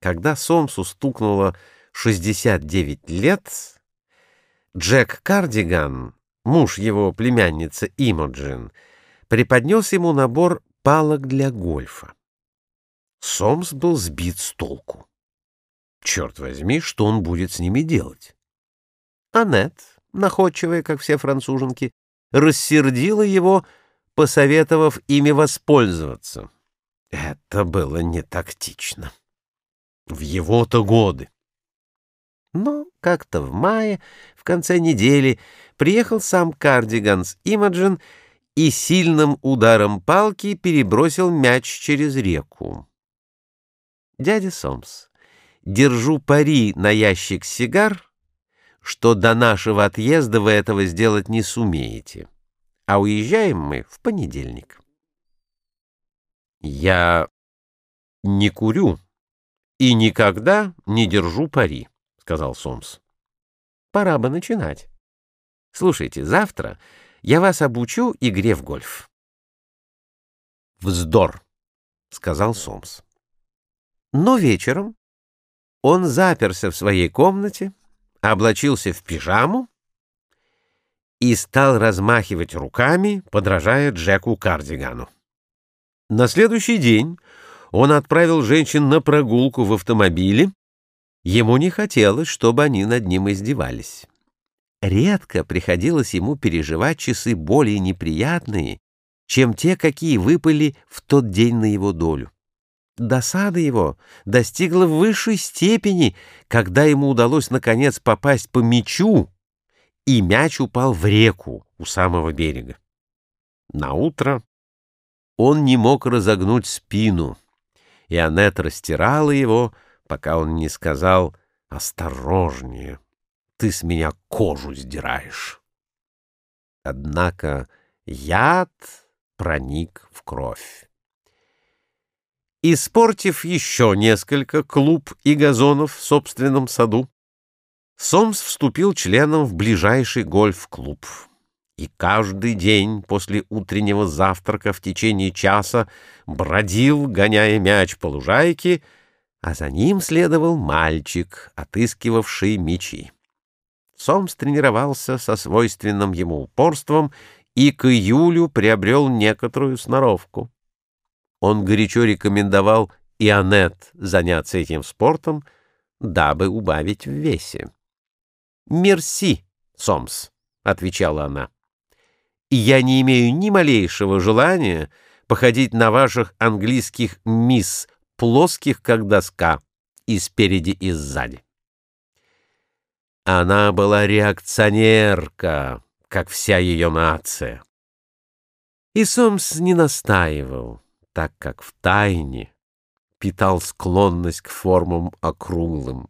Когда Сомсу стукнуло 69 лет, Джек Кардиган, муж его племянницы Имоджин, преподнес ему набор палок для гольфа. Сомс был сбит с толку. Черт возьми, что он будет с ними делать? Аннет, находчивая, как все француженки, рассердила его, посоветовав ими воспользоваться. Это было не тактично. В его-то годы. Но как-то в мае, в конце недели, приехал сам Кардиган с Имаджин и сильным ударом палки перебросил мяч через реку. Дядя Сомс, держу пари на ящик сигар, что до нашего отъезда вы этого сделать не сумеете, а уезжаем мы в понедельник. Я не курю и никогда не держу пари, сказал Сомс. Пора бы начинать. Слушайте, завтра я вас обучу игре в гольф. Вздор, сказал Сомс. Но вечером он заперся в своей комнате, облачился в пижаму и стал размахивать руками, подражая Джеку Кардигану. На следующий день он отправил женщин на прогулку в автомобиле. Ему не хотелось, чтобы они над ним издевались. Редко приходилось ему переживать часы более неприятные, чем те, какие выпали в тот день на его долю. Досада его достигла высшей степени, когда ему удалось наконец попасть по мячу, и мяч упал в реку у самого берега. На утро он не мог разогнуть спину, и Аннет растирала его, пока он не сказал «Осторожнее, ты с меня кожу сдираешь». Однако яд проник в кровь. Испортив еще несколько клуб и газонов в собственном саду, Сомс вступил членом в ближайший гольф-клуб и каждый день после утреннего завтрака в течение часа бродил, гоняя мяч по лужайке, а за ним следовал мальчик, отыскивавший мячи. Сомс тренировался со свойственным ему упорством и к июлю приобрел некоторую сноровку. Он горячо рекомендовал и Аннет заняться этим спортом, дабы убавить в весе. «Мерси, Сомс», — отвечала она и я не имею ни малейшего желания походить на ваших английских мисс, плоских, как доска, и спереди, и сзади. Она была реакционерка, как вся ее нация. И Сомс не настаивал, так как в тайне питал склонность к формам округлым.